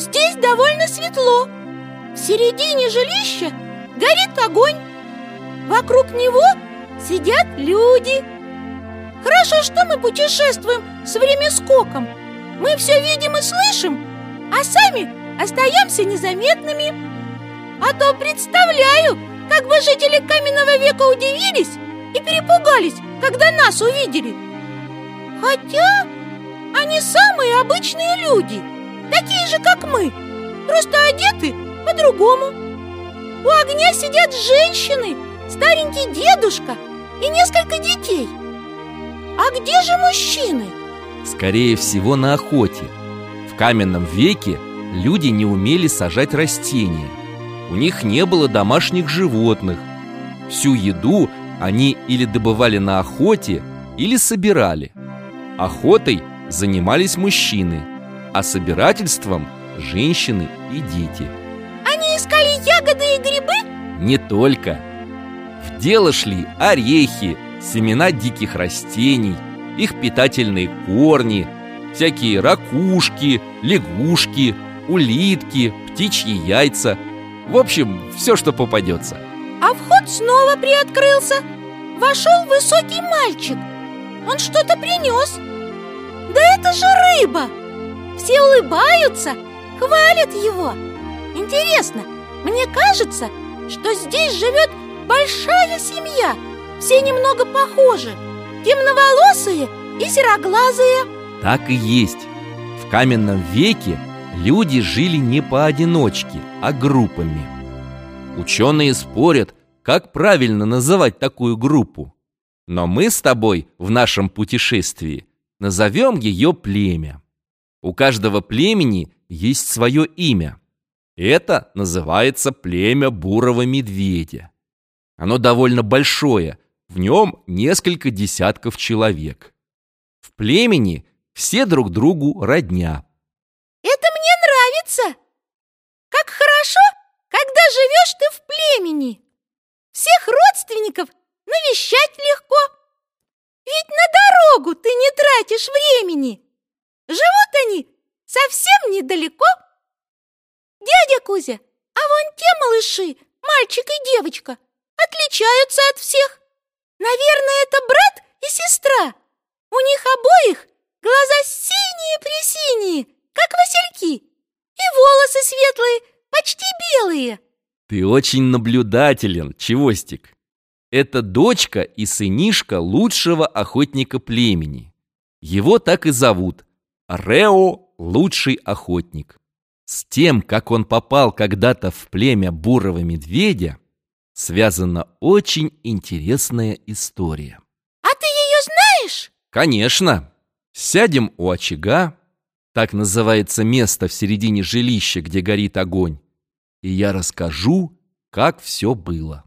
Здесь довольно светло. В середине жилища горит огонь. Вокруг него сидят люди. Хорошо, что мы путешествуем с времяскоком. Мы все видим и слышим, а сами остаемся незаметными. А то представляю, как бы жители каменного века удивились и перепугались, когда нас увидели. Хотя они самые обычные люди, такие же, как мы, просто одеты по-другому. У огня сидят женщины, старенький дедушка и несколько детей. А где же мужчины? Скорее всего, на охоте. В каменном веке люди не умели сажать растения. У них не было домашних животных. Всю еду они или добывали на охоте, или собирали. Охотой занимались мужчины, а собирательством – женщины и дети. Они искали ягоды и грибы? Не только. В дело шли орехи, семена диких растений, их питательные корни, всякие ракушки, лягушки, улитки, птичьи яйца. В общем, все, что попадется. А вход снова приоткрылся. Вошел высокий мальчик. Он что-то принес. Да это же рыба! Все улыбаются, хвалят его. Интересно, мне кажется, что здесь живет большая семья. Все немного похожи. Темноволосые и сероглазые. Так и есть. В каменном веке люди жили не поодиночке, а группами. Ученые спорят, как правильно называть такую группу. Но мы с тобой в нашем путешествии назовем ее племя. У каждого племени есть свое имя. Это называется племя бурого медведя. Оно довольно большое, в нем несколько десятков человек. В племени все друг другу родня. Это мне нравится! Как хорошо, когда живешь ты в племени! Всех родственников навещать легко. Ведь на дорогу ты не тратишь времени. Живут они совсем недалеко. Дядя Кузя, а вон те малыши, мальчик и девочка, отличаются от всех. Наверное, это брат и сестра. У них обоих глаза синие-пресиние, как васильки, и волосы светлые, почти белые. Ты очень наблюдателен, Чевостик. Это дочка и сынишка лучшего охотника племени. Его так и зовут. Рео – лучший охотник. С тем, как он попал когда-то в племя бурого медведя, связана очень интересная история. А ты ее знаешь? Конечно. Сядем у очага, так называется место в середине жилища, где горит огонь, и я расскажу, как все было.